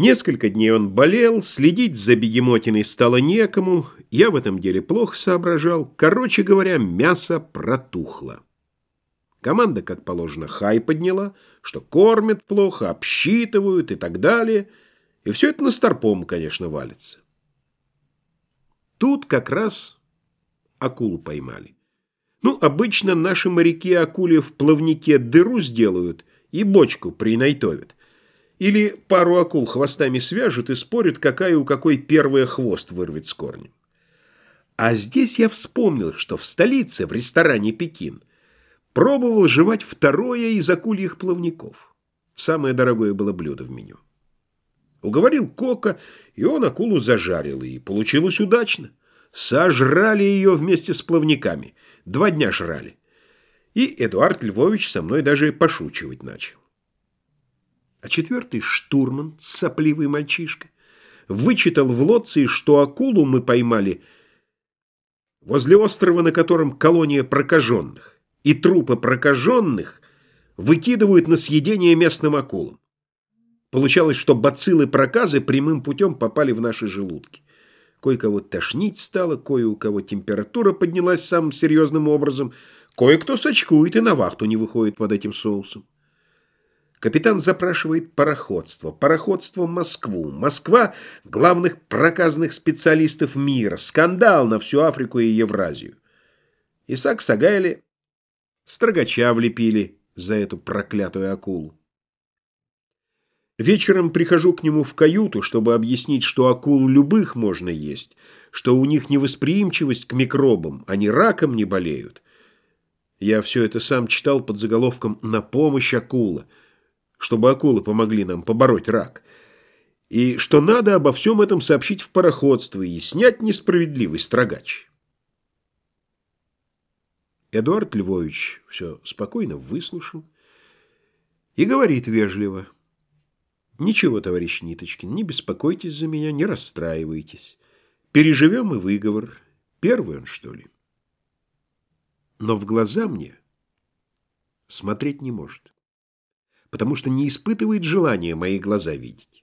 Несколько дней он болел, следить за бегемотиной стало некому, я в этом деле плохо соображал. Короче говоря, мясо протухло. Команда, как положено, хай подняла, что кормят плохо, обсчитывают и так далее. И все это на старпом, конечно, валится. Тут как раз акулу поймали. Ну, обычно наши моряки акуле в плавнике дыру сделают и бочку принайтовят. Или пару акул хвостами свяжут и спорят, какая у какой первая хвост вырвет с корнем. А здесь я вспомнил, что в столице, в ресторане «Пекин», пробовал жевать второе из акульих плавников. Самое дорогое было блюдо в меню. Уговорил Кока, и он акулу зажарил, и получилось удачно. Сожрали ее вместе с плавниками. Два дня жрали. И Эдуард Львович со мной даже пошучивать начал. А четвертый штурман, сопливый мальчишка, вычитал в лодце, что акулу мы поймали возле острова, на котором колония прокаженных, и трупы прокаженных выкидывают на съедение местным акулам. Получалось, что бациллы проказы прямым путем попали в наши желудки. Кое-кого тошнить стало, кое у кого температура поднялась самым серьезным образом, кое-кто сочкует и на вахту не выходит под этим соусом. Капитан запрашивает пароходство, пароходство Москву. Москва – главных проказных специалистов мира. Скандал на всю Африку и Евразию. Исаак Сагайли строгача влепили за эту проклятую акулу. Вечером прихожу к нему в каюту, чтобы объяснить, что акул любых можно есть, что у них невосприимчивость к микробам, они раком не болеют. Я все это сам читал под заголовком «На помощь акула» чтобы акулы помогли нам побороть рак, и что надо обо всем этом сообщить в пароходство и снять несправедливый строгач. Эдуард Львович все спокойно выслушал и говорит вежливо. «Ничего, товарищ Ниточкин, не беспокойтесь за меня, не расстраивайтесь. Переживем и выговор. Первый он, что ли?» Но в глаза мне смотреть не может потому что не испытывает желания мои глаза видеть.